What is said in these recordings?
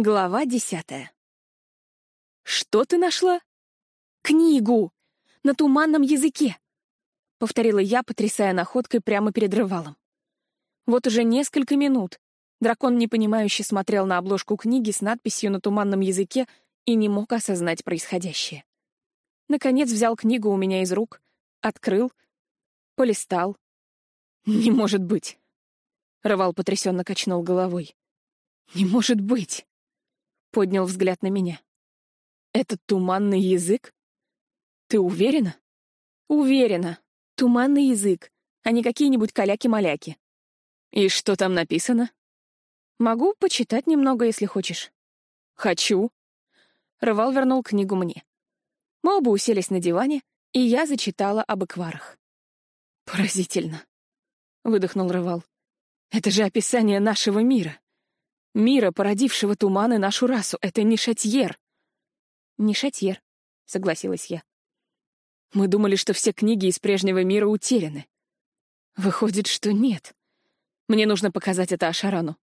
Глава десятая. «Что ты нашла?» «Книгу! На туманном языке!» — повторила я, потрясая находкой прямо перед рывалом. Вот уже несколько минут дракон непонимающе смотрел на обложку книги с надписью на туманном языке и не мог осознать происходящее. Наконец взял книгу у меня из рук, открыл, полистал. «Не может быть!» — Рывал потрясенно качнул головой. «Не может быть!» Поднял взгляд на меня. «Это туманный язык? Ты уверена?» «Уверена. Туманный язык, а не какие-нибудь каляки-маляки». «И что там написано?» «Могу почитать немного, если хочешь». «Хочу». Рывал вернул книгу мне. Мы оба уселись на диване, и я зачитала об экварах. «Поразительно», — выдохнул Рывал. «Это же описание нашего мира». Мира, породившего туманы нашу расу, это не Шатьер. Не Шатьер, согласилась я. Мы думали, что все книги из прежнего мира утеряны. Выходит, что нет. Мне нужно показать это Ашарану.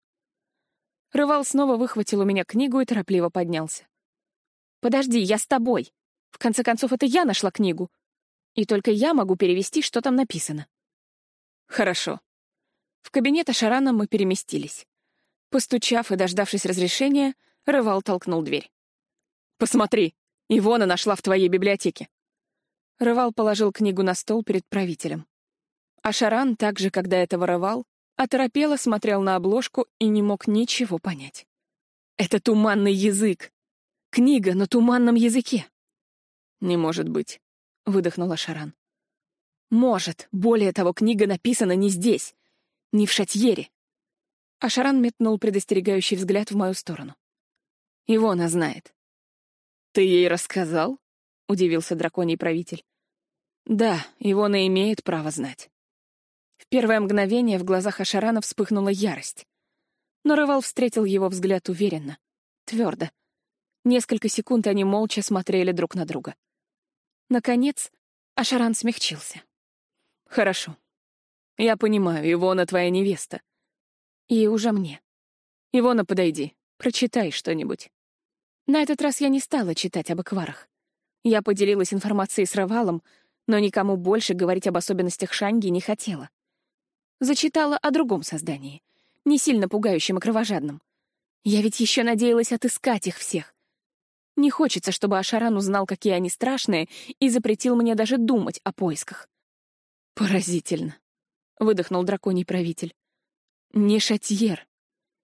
Рывал снова выхватил у меня книгу и торопливо поднялся. «Подожди, я с тобой. В конце концов, это я нашла книгу. И только я могу перевести, что там написано». «Хорошо». В кабинет Ашарана мы переместились. Постучав и дождавшись разрешения, Рывал толкнул дверь. «Посмотри, Ивона нашла в твоей библиотеке». Рывал положил книгу на стол перед правителем. А Шаран, так же, когда этого Рывал, оторопело смотрел на обложку и не мог ничего понять. «Это туманный язык! Книга на туманном языке!» «Не может быть», — выдохнула Шаран. «Может. Более того, книга написана не здесь, не в Шатьере. А Шаран метнул предостерегающий взгляд в мою сторону. «Ивона знает». «Ты ей рассказал?» — удивился драконий правитель. «Да, Ивона имеет право знать». В первое мгновение в глазах Ашарана вспыхнула ярость. Но Рывал встретил его взгляд уверенно, твердо. Несколько секунд они молча смотрели друг на друга. Наконец, Ашаран смягчился. «Хорошо. Я понимаю, Ивона твоя невеста. И уже мне. Ивона, подойди, прочитай что-нибудь. На этот раз я не стала читать об экварах. Я поделилась информацией с Равалом, но никому больше говорить об особенностях Шанги не хотела. Зачитала о другом создании, не сильно пугающем и кровожадном. Я ведь еще надеялась отыскать их всех. Не хочется, чтобы Ашаран узнал, какие они страшные, и запретил мне даже думать о поисках. «Поразительно», — выдохнул драконий правитель. Не Шатьер.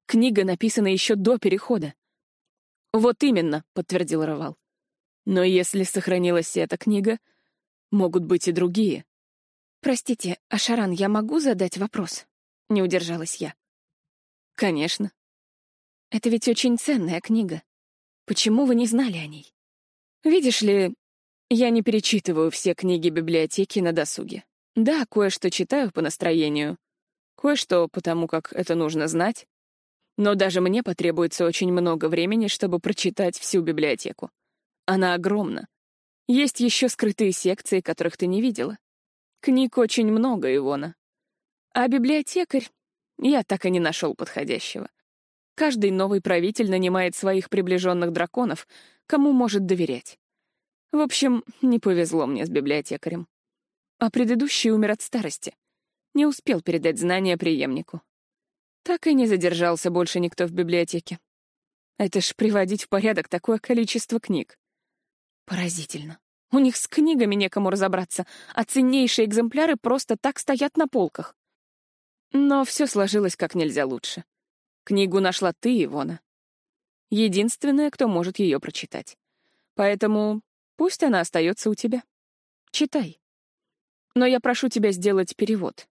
Книга написана еще до перехода. Вот именно, подтвердил Равал. Но если сохранилась эта книга, могут быть и другие. Простите, Ашаран, я могу задать вопрос? Не удержалась я. Конечно. Это ведь очень ценная книга. Почему вы не знали о ней? Видишь ли, я не перечитываю все книги библиотеки на досуге. Да, кое-что читаю по настроению, Кое-что потому, как это нужно знать. Но даже мне потребуется очень много времени, чтобы прочитать всю библиотеку. Она огромна. Есть еще скрытые секции, которых ты не видела. Книг очень много, Ивона. А библиотекарь я так и не нашел подходящего. Каждый новый правитель нанимает своих приближенных драконов, кому может доверять. В общем, не повезло мне с библиотекарем. А предыдущий умер от старости не успел передать знания преемнику. Так и не задержался больше никто в библиотеке. Это ж приводить в порядок такое количество книг. Поразительно. У них с книгами некому разобраться, а ценнейшие экземпляры просто так стоят на полках. Но все сложилось как нельзя лучше. Книгу нашла ты, Ивона. Единственная, кто может ее прочитать. Поэтому пусть она остается у тебя. Читай. Но я прошу тебя сделать перевод.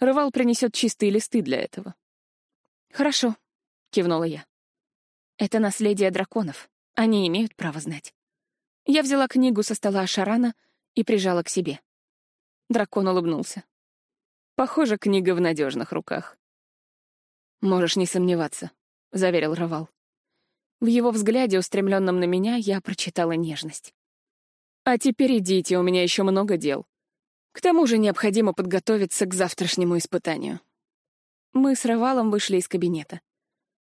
Рывал принесет чистые листы для этого. «Хорошо», — кивнула я. «Это наследие драконов. Они имеют право знать». Я взяла книгу со стола Шарана и прижала к себе. Дракон улыбнулся. «Похоже, книга в надежных руках». «Можешь не сомневаться», — заверил Равал. В его взгляде, устремленном на меня, я прочитала нежность. «А теперь идите, у меня еще много дел. К тому же необходимо подготовиться к завтрашнему испытанию. Мы с Равалом вышли из кабинета.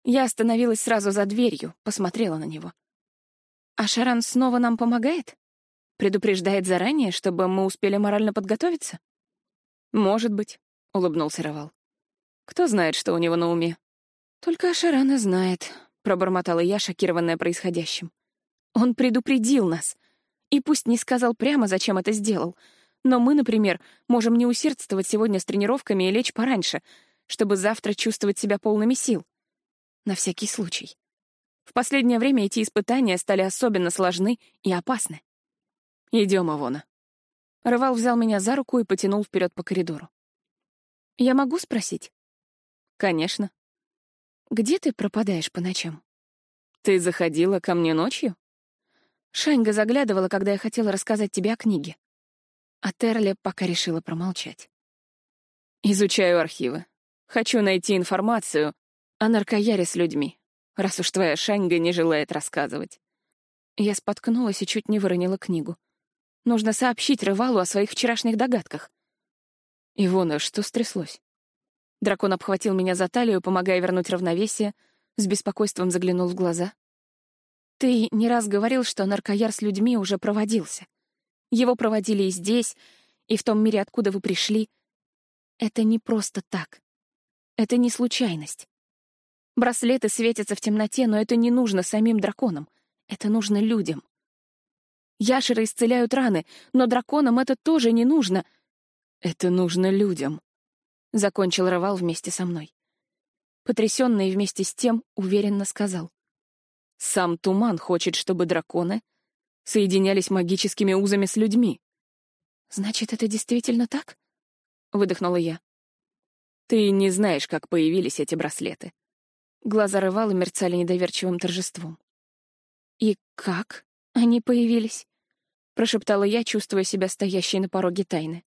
Я остановилась сразу за дверью, посмотрела на него. «А Шаран снова нам помогает? Предупреждает заранее, чтобы мы успели морально подготовиться?» «Может быть», — улыбнулся Равал. «Кто знает, что у него на уме?» «Только Ашарана знает», — пробормотала я, шокированная происходящим. «Он предупредил нас. И пусть не сказал прямо, зачем это сделал, но мы, например, можем не усердствовать сегодня с тренировками и лечь пораньше, чтобы завтра чувствовать себя полными сил. На всякий случай. В последнее время эти испытания стали особенно сложны и опасны. Идем, Авона. Рывал взял меня за руку и потянул вперед по коридору. «Я могу спросить?» «Конечно». «Где ты пропадаешь по ночам?» «Ты заходила ко мне ночью?» Шаньга заглядывала, когда я хотела рассказать тебе о книге. А Терли пока решила промолчать. «Изучаю архивы. Хочу найти информацию о наркояре с людьми, раз уж твоя Шаньга не желает рассказывать». Я споткнулась и чуть не выронила книгу. Нужно сообщить Рывалу о своих вчерашних догадках. Ивона, что стряслось? Дракон обхватил меня за талию, помогая вернуть равновесие, с беспокойством заглянул в глаза. Ты не раз говорил, что наркояр с людьми уже проводился. Его проводили и здесь, и в том мире, откуда вы пришли. Это не просто так. Это не случайность. Браслеты светятся в темноте, но это не нужно самим драконам. Это нужно людям. Яшеры исцеляют раны, но драконам это тоже не нужно. Это нужно людям. Закончил Равал вместе со мной. Потрясенный вместе с тем уверенно сказал. Сам Туман хочет, чтобы драконы соединялись магическими узами с людьми. «Значит, это действительно так?» — выдохнула я. «Ты не знаешь, как появились эти браслеты». Глаза Рывала мерцали недоверчивым торжеством. «И как они появились?» — прошептала я, чувствуя себя стоящей на пороге тайны.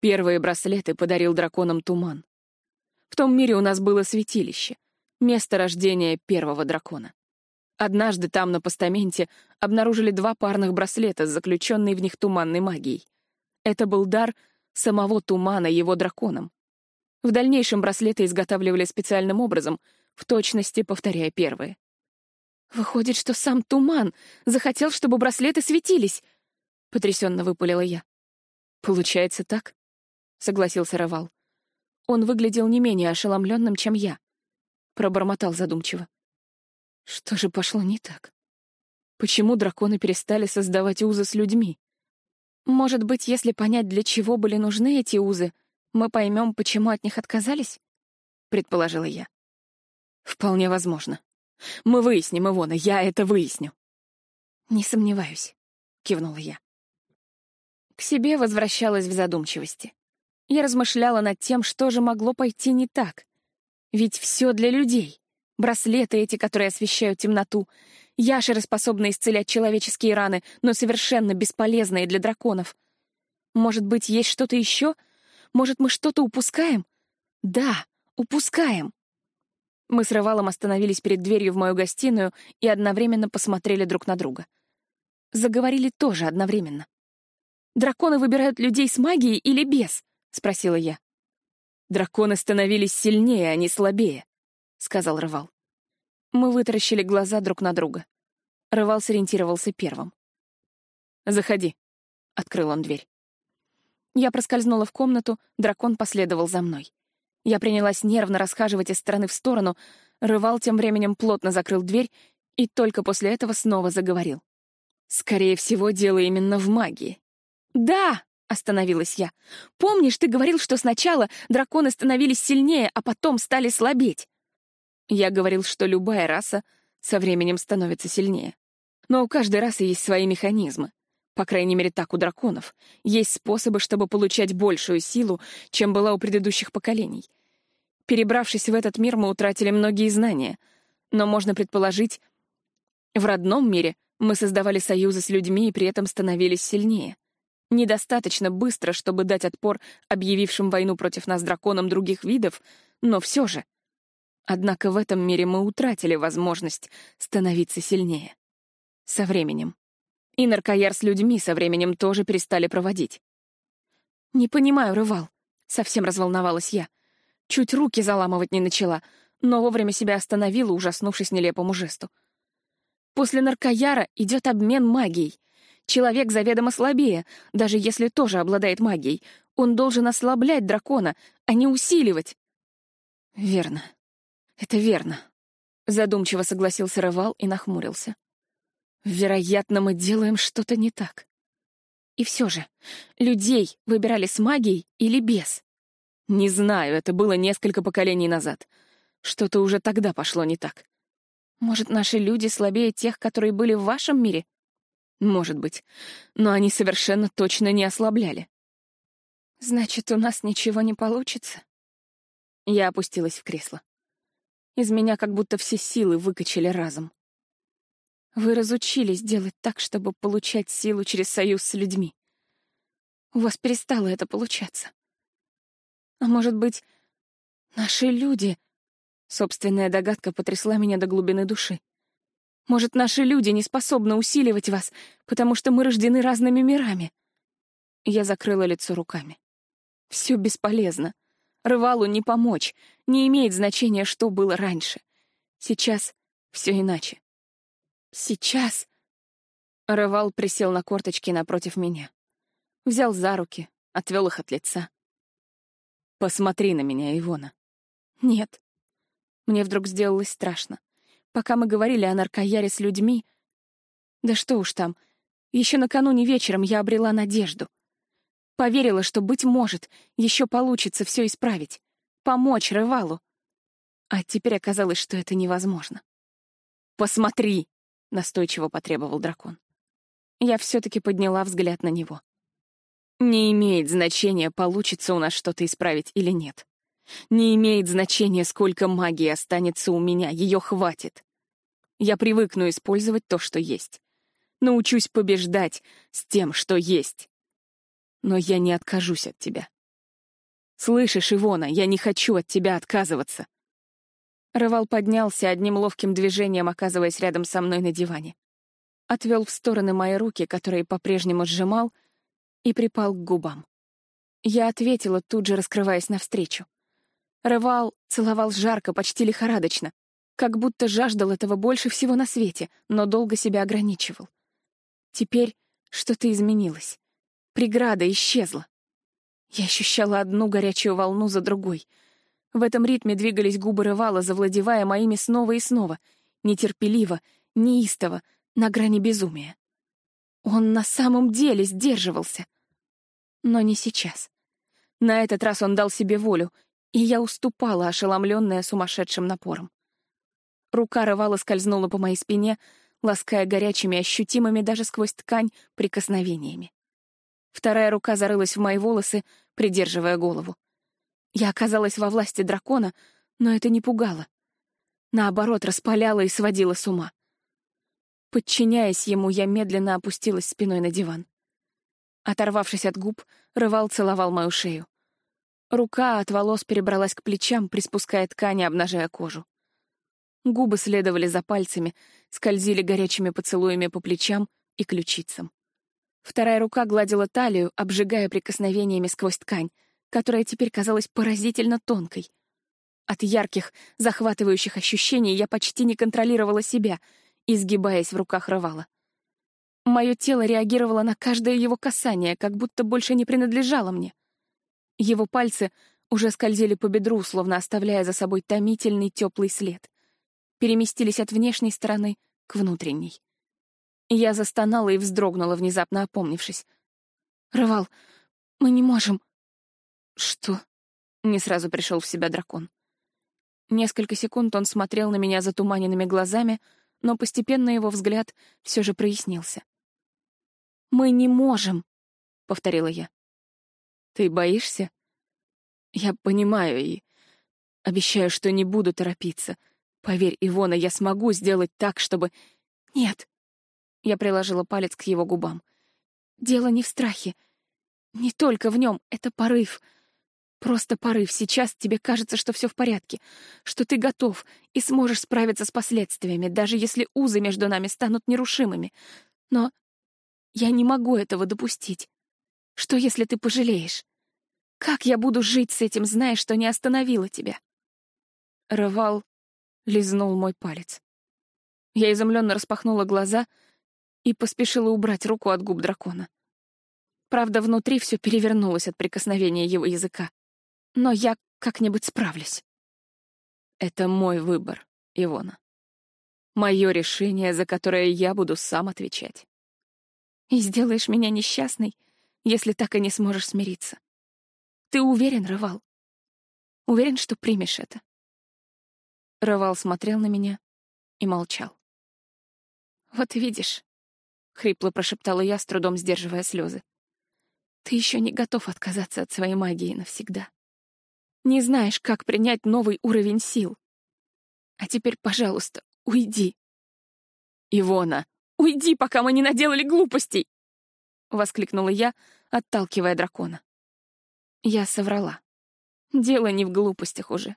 Первые браслеты подарил драконам туман. В том мире у нас было святилище, место рождения первого дракона. Однажды там, на постаменте, обнаружили два парных браслета с заключенной в них туманной магией. Это был дар самого тумана его драконам. В дальнейшем браслеты изготавливали специальным образом, в точности повторяя первые. «Выходит, что сам туман захотел, чтобы браслеты светились!» — потрясенно выпалила я. «Получается так?» — согласился Равал. Он выглядел не менее ошеломленным, чем я. Пробормотал задумчиво. Что же пошло не так? Почему драконы перестали создавать узы с людьми? Может быть, если понять, для чего были нужны эти узы, мы поймем, почему от них отказались? Предположила я. Вполне возможно. Мы выясним, Ивона, я это выясню. Не сомневаюсь, кивнула я. К себе возвращалась в задумчивости. Я размышляла над тем, что же могло пойти не так. Ведь все для людей. Браслеты эти, которые освещают темноту. Яшеры, способные исцелять человеческие раны, но совершенно бесполезные для драконов. Может быть, есть что-то еще? Может, мы что-то упускаем? Да, упускаем. Мы с Рывалом остановились перед дверью в мою гостиную и одновременно посмотрели друг на друга. Заговорили тоже одновременно. «Драконы выбирают людей с магией или без?» — спросила я. «Драконы становились сильнее, а не слабее», — сказал Рывал. Мы вытаращили глаза друг на друга. Рывал сориентировался первым. «Заходи», — открыл он дверь. Я проскользнула в комнату, дракон последовал за мной. Я принялась нервно расхаживать из стороны в сторону, Рывал тем временем плотно закрыл дверь и только после этого снова заговорил. «Скорее всего, дело именно в магии». «Да!» — остановилась я. «Помнишь, ты говорил, что сначала драконы становились сильнее, а потом стали слабеть?» Я говорил, что любая раса со временем становится сильнее. Но у каждой расы есть свои механизмы. По крайней мере, так у драконов. Есть способы, чтобы получать большую силу, чем была у предыдущих поколений. Перебравшись в этот мир, мы утратили многие знания. Но можно предположить, в родном мире мы создавали союзы с людьми и при этом становились сильнее. Недостаточно быстро, чтобы дать отпор объявившим войну против нас драконам других видов, но все же. Однако в этом мире мы утратили возможность становиться сильнее. Со временем. И наркояр с людьми со временем тоже перестали проводить. «Не понимаю, Рывал», — совсем разволновалась я. Чуть руки заламывать не начала. но вовремя себя остановила, ужаснувшись нелепому жесту. После наркояра идет обмен магией. Человек заведомо слабее, даже если тоже обладает магией. Он должен ослаблять дракона, а не усиливать. Верно. Это верно. Задумчиво согласился Рывал и нахмурился. Вероятно, мы делаем что-то не так. И все же, людей выбирали с магией или без? Не знаю, это было несколько поколений назад. Что-то уже тогда пошло не так. Может, наши люди слабее тех, которые были в вашем мире? Может быть. Но они совершенно точно не ослабляли. Значит, у нас ничего не получится? Я опустилась в кресло. Из меня как будто все силы выкачали разом. Вы разучились делать так, чтобы получать силу через союз с людьми. У вас перестало это получаться. А может быть, наши люди... Собственная догадка потрясла меня до глубины души. Может, наши люди не способны усиливать вас, потому что мы рождены разными мирами? Я закрыла лицо руками. Все бесполезно. Рывалу не помочь. Не имеет значения, что было раньше. Сейчас все иначе. Сейчас... Рывал присел на корточки напротив меня. Взял за руки, отвел их от лица. «Посмотри на меня, Ивона». «Нет». Мне вдруг сделалось страшно. Пока мы говорили о наркояре с людьми... Да что уж там, еще накануне вечером я обрела надежду. Поверила, что, быть может, еще получится все исправить. Помочь Рывалу. А теперь оказалось, что это невозможно. «Посмотри!» — настойчиво потребовал дракон. Я все-таки подняла взгляд на него. Не имеет значения, получится у нас что-то исправить или нет. Не имеет значения, сколько магии останется у меня, ее хватит. Я привыкну использовать то, что есть. Научусь побеждать с тем, что есть. Но я не откажусь от тебя. Слышишь, Ивона, я не хочу от тебя отказываться. Рывал поднялся одним ловким движением, оказываясь рядом со мной на диване. Отвел в стороны мои руки, которые по-прежнему сжимал, и припал к губам. Я ответила, тут же раскрываясь навстречу. Рывал целовал жарко, почти лихорадочно, как будто жаждал этого больше всего на свете, но долго себя ограничивал. Теперь что-то изменилось. Преграда исчезла. Я ощущала одну горячую волну за другой. В этом ритме двигались губы Рывала, завладевая моими снова и снова, нетерпеливо, неистово, на грани безумия. Он на самом деле сдерживался. Но не сейчас. На этот раз он дал себе волю, и я уступала, ошеломленная сумасшедшим напором. Рука рывала скользнула по моей спине, лаская горячими, ощутимыми даже сквозь ткань прикосновениями. Вторая рука зарылась в мои волосы, придерживая голову. Я оказалась во власти дракона, но это не пугало. Наоборот, распаляло и сводило с ума. Подчиняясь ему, я медленно опустилась спиной на диван. Оторвавшись от губ, рывал целовал мою шею. Рука от волос перебралась к плечам, приспуская ткани, обнажая кожу. Губы следовали за пальцами, скользили горячими поцелуями по плечам и ключицам. Вторая рука гладила талию, обжигая прикосновениями сквозь ткань, которая теперь казалась поразительно тонкой. От ярких, захватывающих ощущений я почти не контролировала себя — изгибаясь в руках рвала. Мое тело реагировало на каждое его касание, как будто больше не принадлежало мне. Его пальцы уже скользили по бедру, словно оставляя за собой томительный теплый след. Переместились от внешней стороны к внутренней. Я застонала и вздрогнула, внезапно опомнившись. «Рывал, мы не можем...» «Что?» — не сразу пришел в себя дракон. Несколько секунд он смотрел на меня затуманенными глазами, но постепенно его взгляд все же прояснился. «Мы не можем», — повторила я. «Ты боишься?» «Я понимаю и обещаю, что не буду торопиться. Поверь, Ивона, я смогу сделать так, чтобы...» «Нет», — я приложила палец к его губам. «Дело не в страхе. Не только в нем, это порыв. Просто порыв. Сейчас тебе кажется, что все в порядке, что ты готов и сможешь справиться с последствиями, даже если узы между нами станут нерушимыми. Но я не могу этого допустить. Что, если ты пожалеешь? Как я буду жить с этим, зная, что не остановила тебя? Рывал лизнул мой палец. Я изумленно распахнула глаза и поспешила убрать руку от губ дракона. Правда, внутри все перевернулось от прикосновения его языка. Но я как-нибудь справлюсь. Это мой выбор, Ивона. Мое решение, за которое я буду сам отвечать. И сделаешь меня несчастной, если так и не сможешь смириться. Ты уверен, Рывал? Уверен, что примешь это?» Рывал смотрел на меня и молчал. «Вот видишь», — хрипло прошептала я, с трудом сдерживая слезы. «Ты еще не готов отказаться от своей магии навсегда. Не знаешь, как принять новый уровень сил. А теперь, пожалуйста, уйди». «Ивона, уйди, пока мы не наделали глупостей!» — воскликнула я, отталкивая дракона. Я соврала. Дело не в глупостях уже.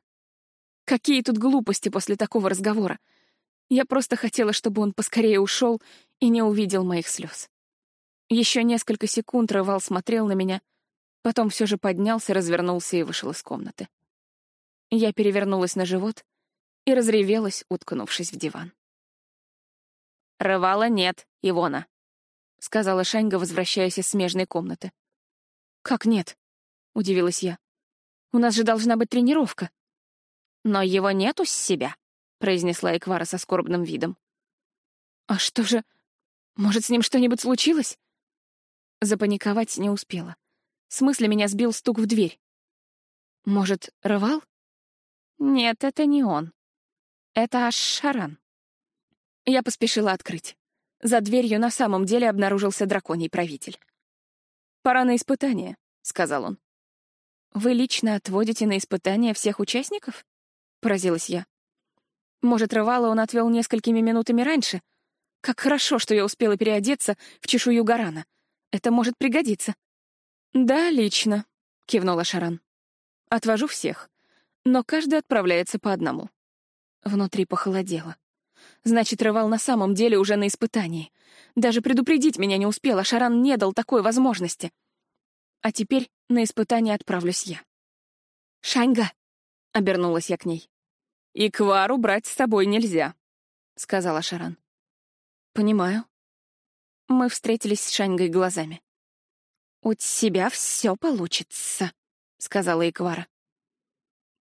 Какие тут глупости после такого разговора? Я просто хотела, чтобы он поскорее ушел и не увидел моих слез. Еще несколько секунд Рывал смотрел на меня, потом все же поднялся, развернулся и вышел из комнаты. Я перевернулась на живот и разревелась, уткнувшись в диван. «Рывала нет, Ивона», — сказала Шаньга, возвращаясь из смежной комнаты. «Как нет?» — удивилась я. У нас же должна быть тренировка. Но его нету с себя, произнесла Эквара со скорбным видом. А что же? Может, с ним что-нибудь случилось? Запаниковать не успела. С мысли меня сбил стук в дверь. Может, Рывал? Нет, это не он. Это аж Шаран. Я поспешила открыть. За дверью на самом деле обнаружился драконий правитель. «Пора на испытание», — сказал он. «Вы лично отводите на испытания всех участников?» — поразилась я. «Может, Рывала он отвел несколькими минутами раньше? Как хорошо, что я успела переодеться в чешую Гарана. Это может пригодиться». «Да, лично», — кивнула Шаран. «Отвожу всех, но каждый отправляется по одному». Внутри похолодело. Значит, Рывал на самом деле уже на испытании. Даже предупредить меня не успел, а Шаран не дал такой возможности. А теперь на испытание отправлюсь я. «Шаньга!» — обернулась я к ней. «И Квару брать с собой нельзя», — сказала Шаран. «Понимаю». Мы встретились с Шаньгой глазами. «У тебя все получится», — сказала Иквара.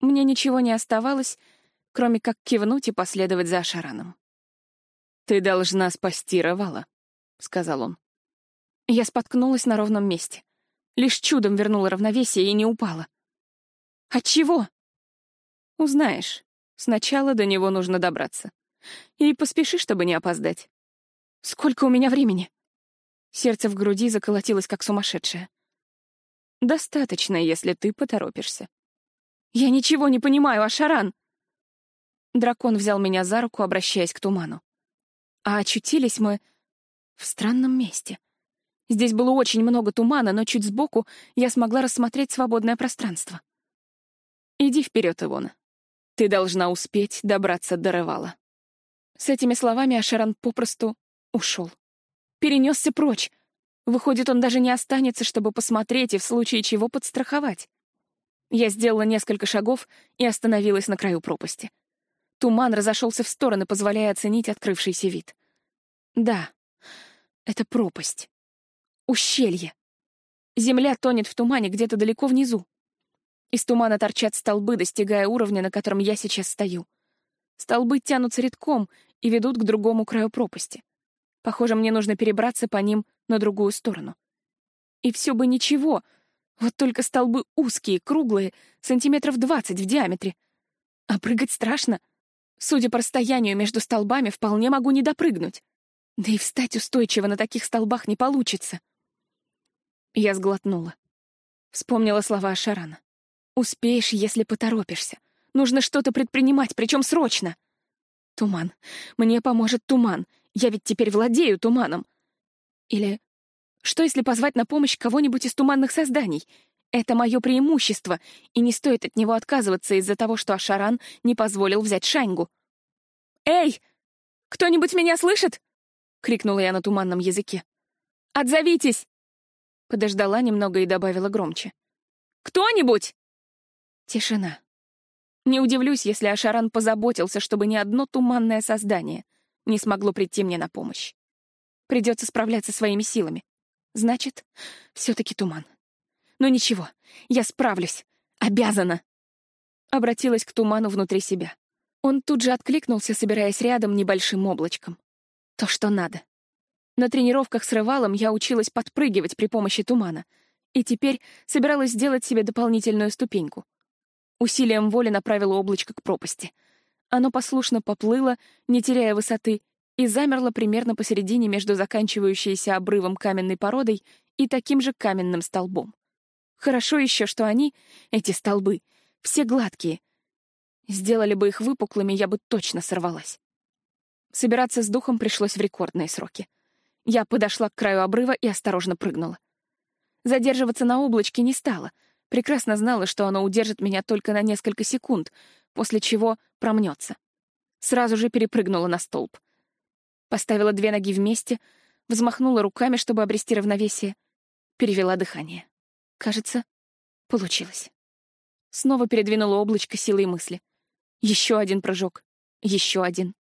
Мне ничего не оставалось, кроме как кивнуть и последовать за Шараном. «Ты должна спасти Равала», — сказал он. Я споткнулась на ровном месте. Лишь чудом вернула равновесие и не упала. От чего? Узнаешь. Сначала до него нужно добраться. И поспеши, чтобы не опоздать. Сколько у меня времени? Сердце в груди заколотилось, как сумасшедшее. Достаточно, если ты поторопишься. Я ничего не понимаю, Ашаран! Дракон взял меня за руку, обращаясь к туману. А очутились мы в странном месте — Здесь было очень много тумана, но чуть сбоку я смогла рассмотреть свободное пространство. «Иди вперед, Ивона. Ты должна успеть добраться до Ревала». С этими словами Ашеран попросту ушел. Перенесся прочь. Выходит, он даже не останется, чтобы посмотреть и в случае чего подстраховать. Я сделала несколько шагов и остановилась на краю пропасти. Туман разошелся в стороны, позволяя оценить открывшийся вид. Да, это пропасть. Ущелье. Земля тонет в тумане где-то далеко внизу. Из тумана торчат столбы, достигая уровня, на котором я сейчас стою. Столбы тянутся редком и ведут к другому краю пропасти. Похоже, мне нужно перебраться по ним на другую сторону. И все бы ничего, вот только столбы узкие, круглые, сантиметров двадцать в диаметре. А прыгать страшно. Судя по расстоянию между столбами, вполне могу не допрыгнуть. Да и встать устойчиво на таких столбах не получится. Я сглотнула. Вспомнила слова Шарана. «Успеешь, если поторопишься. Нужно что-то предпринимать, причем срочно». «Туман. Мне поможет туман. Я ведь теперь владею туманом». Или что, если позвать на помощь кого-нибудь из туманных созданий? Это мое преимущество, и не стоит от него отказываться из-за того, что Ашаран не позволил взять Шаньгу. «Эй! Кто-нибудь меня слышит?» — крикнула я на туманном языке. «Отзовитесь!» Подождала немного и добавила громче. «Кто-нибудь!» Тишина. Не удивлюсь, если Ашаран позаботился, чтобы ни одно туманное создание не смогло прийти мне на помощь. Придется справляться своими силами. Значит, все-таки туман. Но ничего, я справлюсь. Обязана. Обратилась к туману внутри себя. Он тут же откликнулся, собираясь рядом небольшим облачком. То, что надо. На тренировках с рывалом я училась подпрыгивать при помощи тумана, и теперь собиралась сделать себе дополнительную ступеньку. Усилием воли направила облачко к пропасти. Оно послушно поплыло, не теряя высоты, и замерло примерно посередине между заканчивающейся обрывом каменной породой и таким же каменным столбом. Хорошо еще, что они, эти столбы, все гладкие. Сделали бы их выпуклыми, я бы точно сорвалась. Собираться с духом пришлось в рекордные сроки. Я подошла к краю обрыва и осторожно прыгнула. Задерживаться на облачке не стала. Прекрасно знала, что оно удержит меня только на несколько секунд, после чего промнется. Сразу же перепрыгнула на столб. Поставила две ноги вместе, взмахнула руками, чтобы обрести равновесие, перевела дыхание. Кажется, получилось. Снова передвинула облачко силой мысли. Еще один прыжок. Еще один.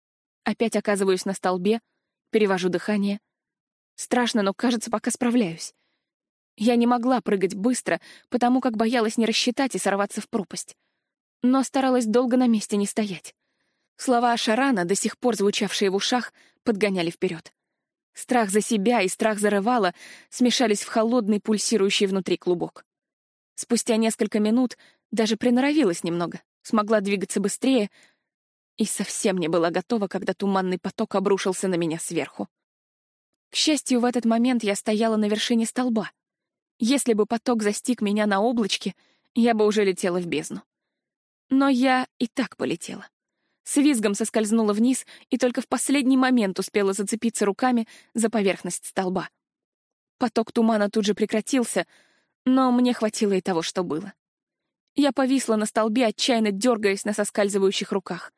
Опять оказываюсь на столбе, перевожу дыхание. Страшно, но, кажется, пока справляюсь. Я не могла прыгать быстро, потому как боялась не рассчитать и сорваться в пропасть. Но старалась долго на месте не стоять. Слова Шарана, до сих пор звучавшие в ушах, подгоняли вперед. Страх за себя и страх за Рывала смешались в холодный, пульсирующий внутри клубок. Спустя несколько минут даже приноровилась немного, смогла двигаться быстрее и совсем не была готова, когда туманный поток обрушился на меня сверху. К счастью, в этот момент я стояла на вершине столба. Если бы поток застиг меня на облачке, я бы уже летела в бездну. Но я и так полетела. С визгом соскользнула вниз и только в последний момент успела зацепиться руками за поверхность столба. Поток тумана тут же прекратился, но мне хватило и того, что было. Я повисла на столбе, отчаянно дергаясь на соскальзывающих руках.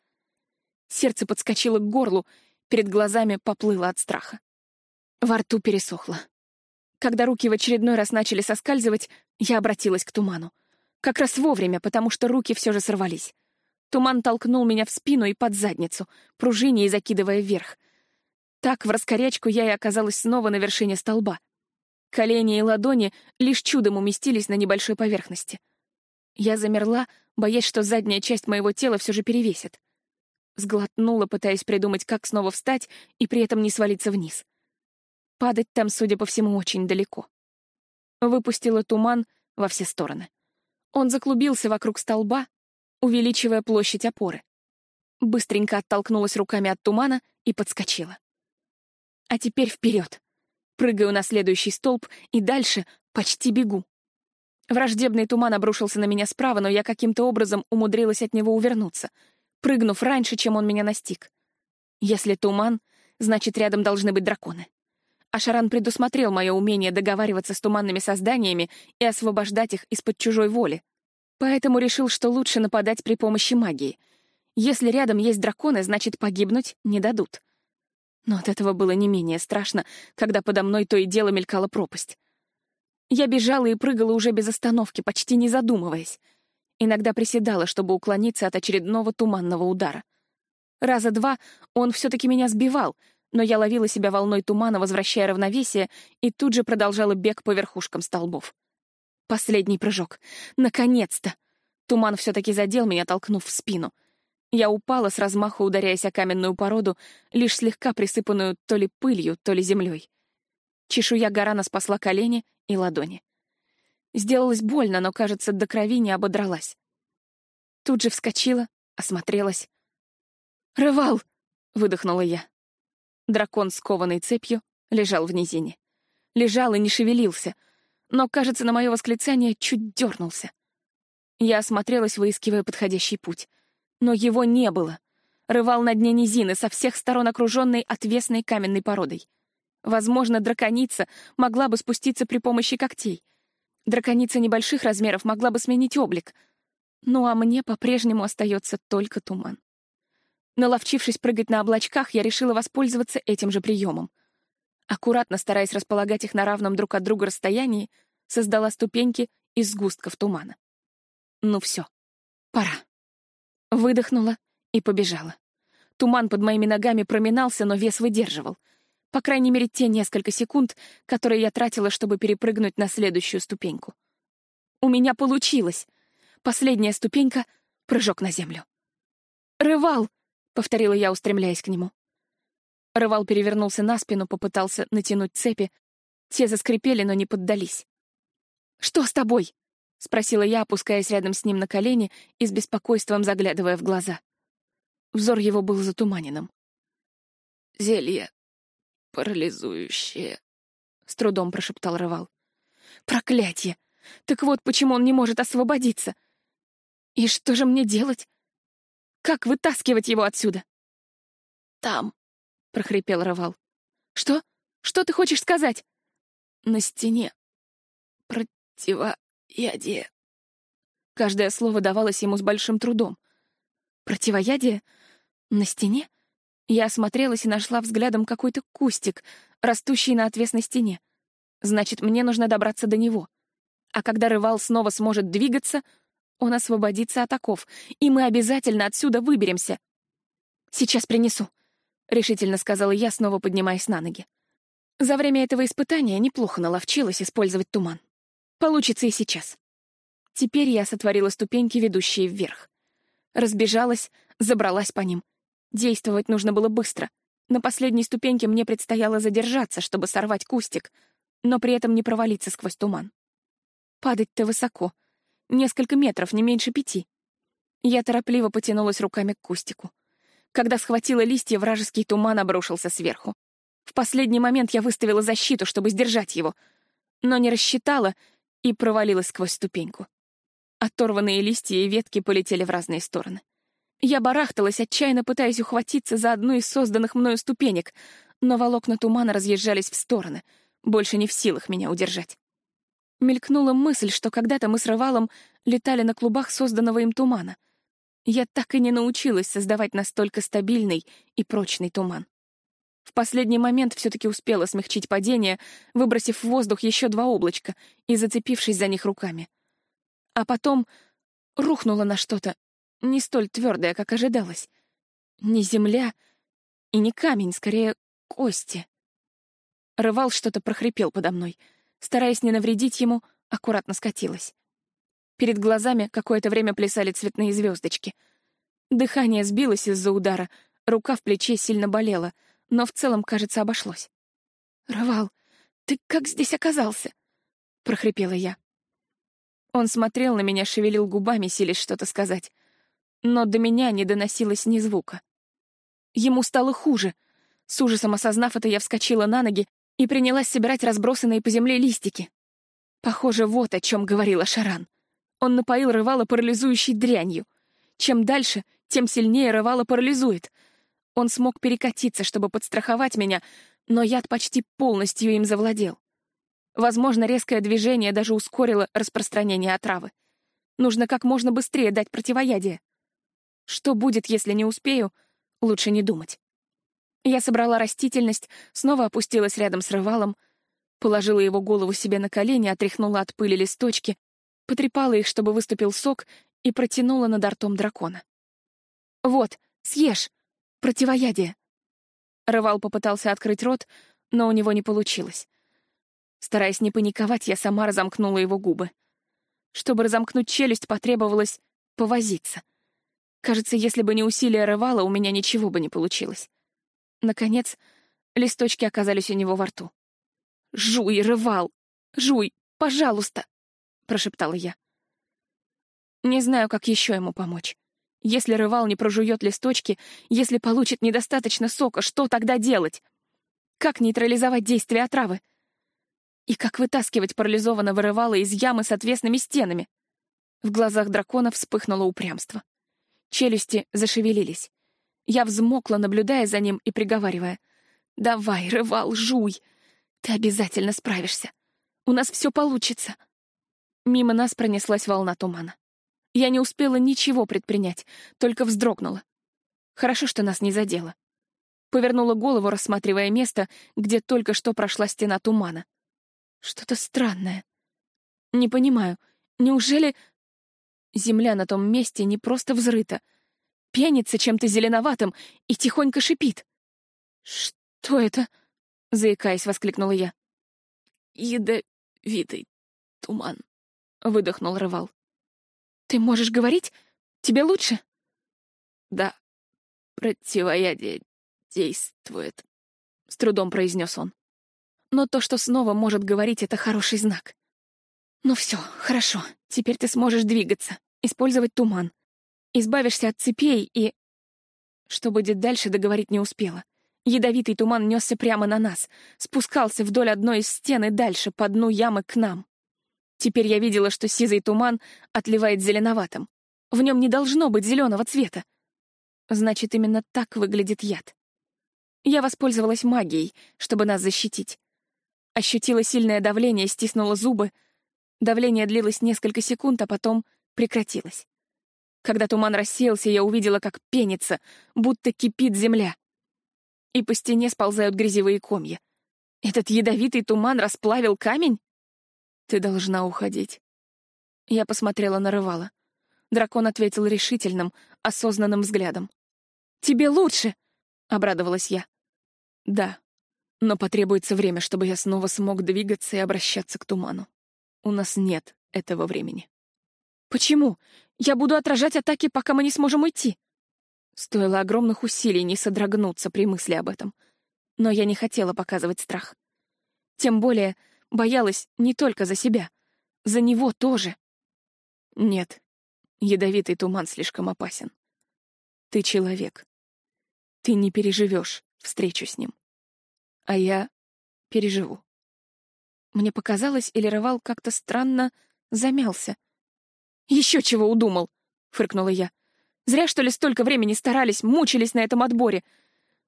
Сердце подскочило к горлу, перед глазами поплыло от страха. Во рту пересохло. Когда руки в очередной раз начали соскальзывать, я обратилась к туману. Как раз вовремя, потому что руки все же сорвались. Туман толкнул меня в спину и под задницу, пружине закидывая вверх. Так в раскорячку я и оказалась снова на вершине столба. Колени и ладони лишь чудом уместились на небольшой поверхности. Я замерла, боясь, что задняя часть моего тела все же перевесит. Сглотнула, пытаясь придумать, как снова встать и при этом не свалиться вниз. Падать там, судя по всему, очень далеко. Выпустила туман во все стороны. Он заклубился вокруг столба, увеличивая площадь опоры. Быстренько оттолкнулась руками от тумана и подскочила. А теперь вперед. Прыгаю на следующий столб и дальше почти бегу. Враждебный туман обрушился на меня справа, но я каким-то образом умудрилась от него увернуться, прыгнув раньше, чем он меня настиг. Если туман, значит, рядом должны быть драконы. Ашаран предусмотрел мое умение договариваться с туманными созданиями и освобождать их из-под чужой воли. Поэтому решил, что лучше нападать при помощи магии. Если рядом есть драконы, значит, погибнуть не дадут. Но от этого было не менее страшно, когда подо мной то и дело мелькала пропасть. Я бежала и прыгала уже без остановки, почти не задумываясь. Иногда приседала, чтобы уклониться от очередного туманного удара. Раза два он все-таки меня сбивал — но я ловила себя волной тумана, возвращая равновесие, и тут же продолжала бег по верхушкам столбов. Последний прыжок. Наконец-то! Туман все-таки задел меня, толкнув в спину. Я упала с размаху, ударяясь о каменную породу, лишь слегка присыпанную то ли пылью, то ли землей. Чешуя Гарана спасла колени и ладони. Сделалось больно, но, кажется, до крови не ободралась. Тут же вскочила, осмотрелась. «Рывал!» — выдохнула я. Дракон, скованный цепью, лежал в низине. Лежал и не шевелился, но, кажется, на мое восклицание чуть дернулся. Я осмотрелась, выискивая подходящий путь. Но его не было. Рывал на дне низины, со всех сторон окруженной отвесной каменной породой. Возможно, драконица могла бы спуститься при помощи когтей. Драконица небольших размеров могла бы сменить облик. Ну а мне по-прежнему остается только туман. Наловчившись прыгать на облачках, я решила воспользоваться этим же приемом. Аккуратно стараясь располагать их на равном друг от друга расстоянии, создала ступеньки из сгустков тумана. Ну все, пора. Выдохнула и побежала. Туман под моими ногами проминался, но вес выдерживал. По крайней мере, те несколько секунд, которые я тратила, чтобы перепрыгнуть на следующую ступеньку. У меня получилось. Последняя ступенька — прыжок на землю. «Рывал!» — повторила я, устремляясь к нему. Рывал перевернулся на спину, попытался натянуть цепи. Те заскрипели, но не поддались. «Что с тобой?» — спросила я, опускаясь рядом с ним на колени и с беспокойством заглядывая в глаза. Взор его был затуманенным. «Зелье парализующее», — с трудом прошептал Рывал. «Проклятье! Так вот, почему он не может освободиться. И что же мне делать? Как вытаскивать его отсюда?» «Там», — прохрипел Рывал. «Что? Что ты хочешь сказать?» «На стене. Противоядие». Каждое слово давалось ему с большим трудом. «Противоядие? На стене?» Я осмотрелась и нашла взглядом какой-то кустик, растущий на отвесной стене. Значит, мне нужно добраться до него. А когда рывал снова сможет двигаться, он освободится от оков, и мы обязательно отсюда выберемся. «Сейчас принесу», — решительно сказала я, снова поднимаясь на ноги. За время этого испытания неплохо наловчилась использовать туман. Получится и сейчас. Теперь я сотворила ступеньки, ведущие вверх. Разбежалась, забралась по ним. Действовать нужно было быстро. На последней ступеньке мне предстояло задержаться, чтобы сорвать кустик, но при этом не провалиться сквозь туман. Падать-то высоко. Несколько метров, не меньше пяти. Я торопливо потянулась руками к кустику. Когда схватила листья, вражеский туман обрушился сверху. В последний момент я выставила защиту, чтобы сдержать его, но не рассчитала и провалилась сквозь ступеньку. Оторванные листья и ветки полетели в разные стороны. Я барахталась, отчаянно пытаясь ухватиться за одну из созданных мною ступенек, но волокна тумана разъезжались в стороны, больше не в силах меня удержать. Мелькнула мысль, что когда-то мы с Рывалом летали на клубах созданного им тумана. Я так и не научилась создавать настолько стабильный и прочный туман. В последний момент все-таки успела смягчить падение, выбросив в воздух еще два облачка и зацепившись за них руками. А потом рухнула на что-то, не столь твердое, как ожидалось. Не земля и не камень, скорее кости. Рывал что-то прохрипел подо мной. Стараясь не навредить ему, аккуратно скатилась. Перед глазами какое-то время плясали цветные звездочки. Дыхание сбилось из-за удара, рука в плече сильно болела — но в целом, кажется, обошлось. «Рывал, ты как здесь оказался?» — прохрипела я. Он смотрел на меня, шевелил губами, силясь что-то сказать. Но до меня не доносилось ни звука. Ему стало хуже. С ужасом осознав это, я вскочила на ноги и принялась собирать разбросанные по земле листики. Похоже, вот о чем говорила Шаран. Он напоил рывала парализующей дрянью. Чем дальше, тем сильнее рывала парализует — он смог перекатиться, чтобы подстраховать меня, но яд почти полностью им завладел. Возможно, резкое движение даже ускорило распространение отравы. Нужно как можно быстрее дать противоядие. Что будет, если не успею, лучше не думать. Я собрала растительность, снова опустилась рядом с рывалом, положила его голову себе на колени, отряхнула от пыли листочки, потрепала их, чтобы выступил сок, и протянула над ртом дракона. «Вот, съешь!» Противоядие. Рывал попытался открыть рот, но у него не получилось. Стараясь не паниковать, я сама разомкнула его губы. Чтобы разомкнуть челюсть, потребовалось повозиться. Кажется, если бы не усилия рывала, у меня ничего бы не получилось. Наконец, листочки оказались у него во рту. «Жуй, рывал! Жуй, пожалуйста!» — прошептала я. Не знаю, как еще ему помочь. Если рывал не прожует листочки, если получит недостаточно сока, что тогда делать? Как нейтрализовать действие отравы? И как вытаскивать парализованного рывала из ямы с отвесными стенами? В глазах дракона вспыхнуло упрямство. Челюсти зашевелились. Я взмокла, наблюдая за ним и приговаривая. «Давай, рывал, жуй! Ты обязательно справишься. У нас все получится!» Мимо нас пронеслась волна тумана. Я не успела ничего предпринять, только вздрогнула. Хорошо, что нас не задело. Повернула голову, рассматривая место, где только что прошла стена тумана. Что-то странное. Не понимаю, неужели... Земля на том месте не просто взрыта. Пенится чем-то зеленоватым и тихонько шипит. «Что это?» — заикаясь, воскликнула я. «Ядовитый туман», — выдохнул Рывал. «Ты можешь говорить? Тебе лучше?» «Да, противоядие действует», — с трудом произнес он. Но то, что снова может говорить, — это хороший знак. «Ну все, хорошо, теперь ты сможешь двигаться, использовать туман. Избавишься от цепей и...» Что будет дальше, договорить не успела. Ядовитый туман несся прямо на нас, спускался вдоль одной из стен и дальше, по дну ямы, к нам. Теперь я видела, что сизый туман отливает зеленоватым. В нем не должно быть зеленого цвета. Значит, именно так выглядит яд. Я воспользовалась магией, чтобы нас защитить. Ощутила сильное давление, стиснула зубы. Давление длилось несколько секунд, а потом прекратилось. Когда туман рассеялся, я увидела, как пенится, будто кипит земля и по стене сползают грязевые комья. Этот ядовитый туман расплавил камень? Ты должна уходить. Я посмотрела на Рывала. Дракон ответил решительным, осознанным взглядом. «Тебе лучше!» — обрадовалась я. «Да, но потребуется время, чтобы я снова смог двигаться и обращаться к туману. У нас нет этого времени». «Почему? Я буду отражать атаки, пока мы не сможем уйти». Стоило огромных усилий не содрогнуться при мысли об этом. Но я не хотела показывать страх. Тем более боялась не только за себя, за него тоже. Нет, ядовитый туман слишком опасен. Ты человек. Ты не переживешь встречу с ним. А я переживу. Мне показалось, или Рывал как-то странно замялся. «Еще чего удумал!» — фыркнула я. Зря, что ли, столько времени старались, мучились на этом отборе.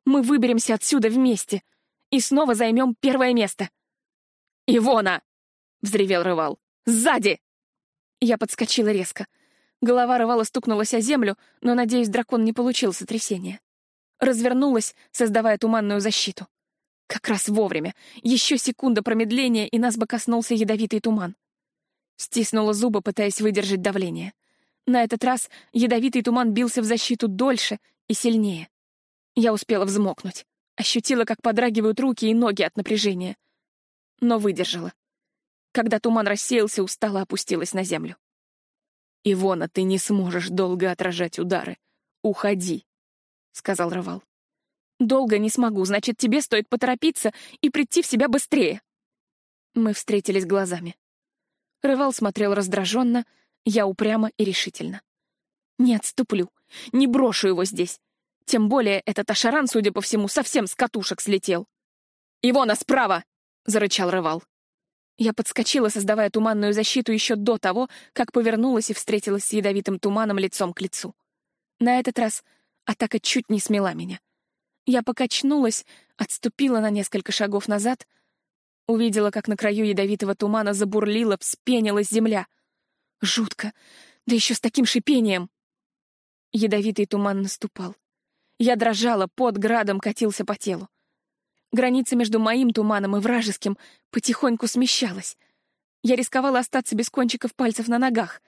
Мы выберемся отсюда вместе и снова займем первое место. «Ивона!» — взревел Рывал. «Сзади!» Я подскочила резко. Голова Рывала стукнулась о землю, но, надеюсь, дракон не получил сотрясения. Развернулась, создавая туманную защиту. Как раз вовремя. Еще секунда промедления, и нас бы коснулся ядовитый туман. Стиснула зубы, пытаясь выдержать давление. На этот раз ядовитый туман бился в защиту дольше и сильнее. Я успела взмокнуть, ощутила, как подрагивают руки и ноги от напряжения. Но выдержала. Когда туман рассеялся, устало опустилась на землю. «Ивона, ты не сможешь долго отражать удары. Уходи», — сказал Равал. «Долго не смогу, значит, тебе стоит поторопиться и прийти в себя быстрее». Мы встретились глазами. Рывал смотрел раздраженно, я упрямо и решительно. Не отступлю, не брошу его здесь. Тем более этот ашаран, судя по всему, совсем с катушек слетел. «Ивона, справа!» — зарычал Рывал. Я подскочила, создавая туманную защиту еще до того, как повернулась и встретилась с ядовитым туманом лицом к лицу. На этот раз атака чуть не смела меня. Я покачнулась, отступила на несколько шагов назад, увидела, как на краю ядовитого тумана забурлила, вспенилась земля. Жутко. Да еще с таким шипением. Ядовитый туман наступал. Я дрожала, под градом катился по телу. Граница между моим туманом и вражеским потихоньку смещалась. Я рисковала остаться без кончиков пальцев на ногах.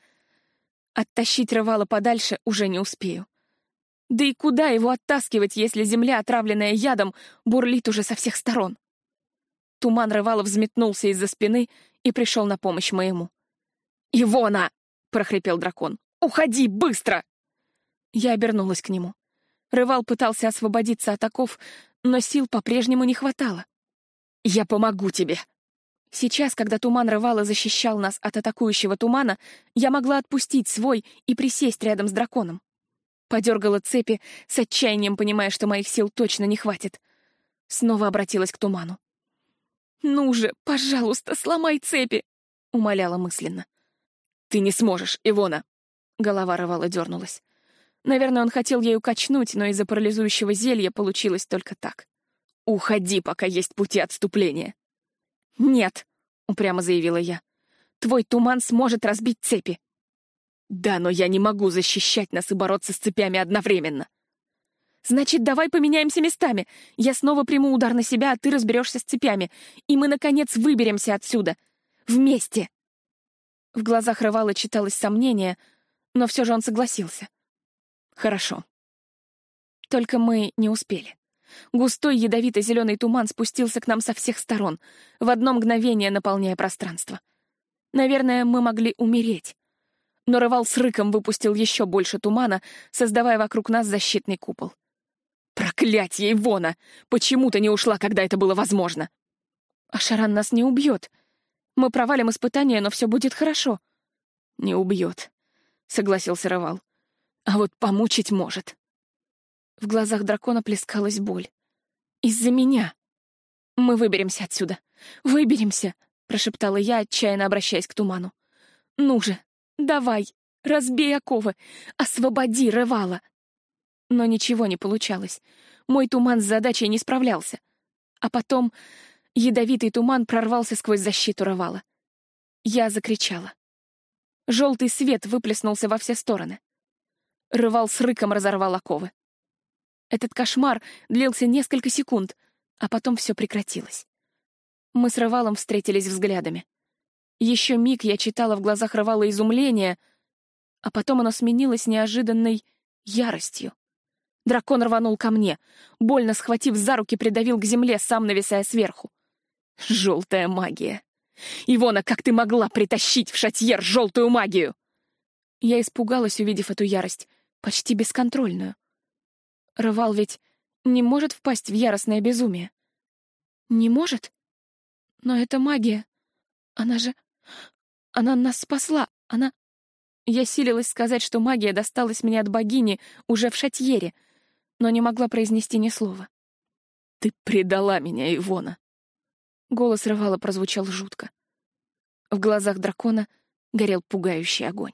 Оттащить рывало подальше уже не успею. Да и куда его оттаскивать, если земля, отравленная ядом, бурлит уже со всех сторон? Туман рывало взметнулся из-за спины и пришел на помощь моему. «Ивона!» — прохрипел дракон. «Уходи, быстро!» Я обернулась к нему. Рывал пытался освободиться от оков, но сил по-прежнему не хватало. «Я помогу тебе!» Сейчас, когда туман рывала защищал нас от атакующего тумана, я могла отпустить свой и присесть рядом с драконом. Подергала цепи, с отчаянием понимая, что моих сил точно не хватит. Снова обратилась к туману. «Ну же, пожалуйста, сломай цепи!» — умоляла мысленно. «Ты не сможешь, Ивона!» Голова рывала дернулась. Наверное, он хотел ею качнуть, но из-за парализующего зелья получилось только так. «Уходи, пока есть пути отступления!» «Нет!» — упрямо заявила я. «Твой туман сможет разбить цепи!» «Да, но я не могу защищать нас и бороться с цепями одновременно!» «Значит, давай поменяемся местами. Я снова приму удар на себя, а ты разберешься с цепями, и мы, наконец, выберемся отсюда. Вместе!» В глазах Рывала читалось сомнение, но все же он согласился. «Хорошо, Только мы не успели. Густой ядовито-зеленый туман спустился к нам со всех сторон, в одно мгновение наполняя пространство. Наверное, мы могли умереть. Но Рывал с рыком выпустил еще больше тумана, создавая вокруг нас защитный купол. «Проклятье, Ивона! Почему ты не ушла, когда это было возможно?» «А Шаран нас не убьет. Мы провалим испытание, но все будет хорошо». «Не убьет», — согласился Рывал. «А вот помучить может». В глазах дракона плескалась боль. «Из-за меня!» «Мы выберемся отсюда! Выберемся!» — прошептала я, отчаянно обращаясь к туману. «Ну же, давай, разбей оковы, освободи Ревала!» Но ничего не получалось. Мой туман с задачей не справлялся. А потом ядовитый туман прорвался сквозь защиту Ревала. Я закричала. Желтый свет выплеснулся во все стороны. Рывал с рыком разорвал оковы. Этот кошмар длился несколько секунд, а потом все прекратилось. Мы с Рывалом встретились взглядами. Еще миг я читала в глазах Рывала изумление, а потом оно сменилось неожиданной яростью. Дракон рванул ко мне, больно схватив за руки, придавил к земле, сам нависая сверху. Желтая магия. Ивона, как ты могла притащить в шатьер желтую магию? Я испугалась, увидев эту ярость, почти бесконтрольную. Рывал ведь не может впасть в яростное безумие. Не может? Но это магия. Она же... Она нас спасла. Она... Я силилась сказать, что магия досталась мне от богини уже в шатьере, но не могла произнести ни слова. «Ты предала меня, Ивона!» Голос Рывала прозвучал жутко. В глазах дракона горел пугающий огонь.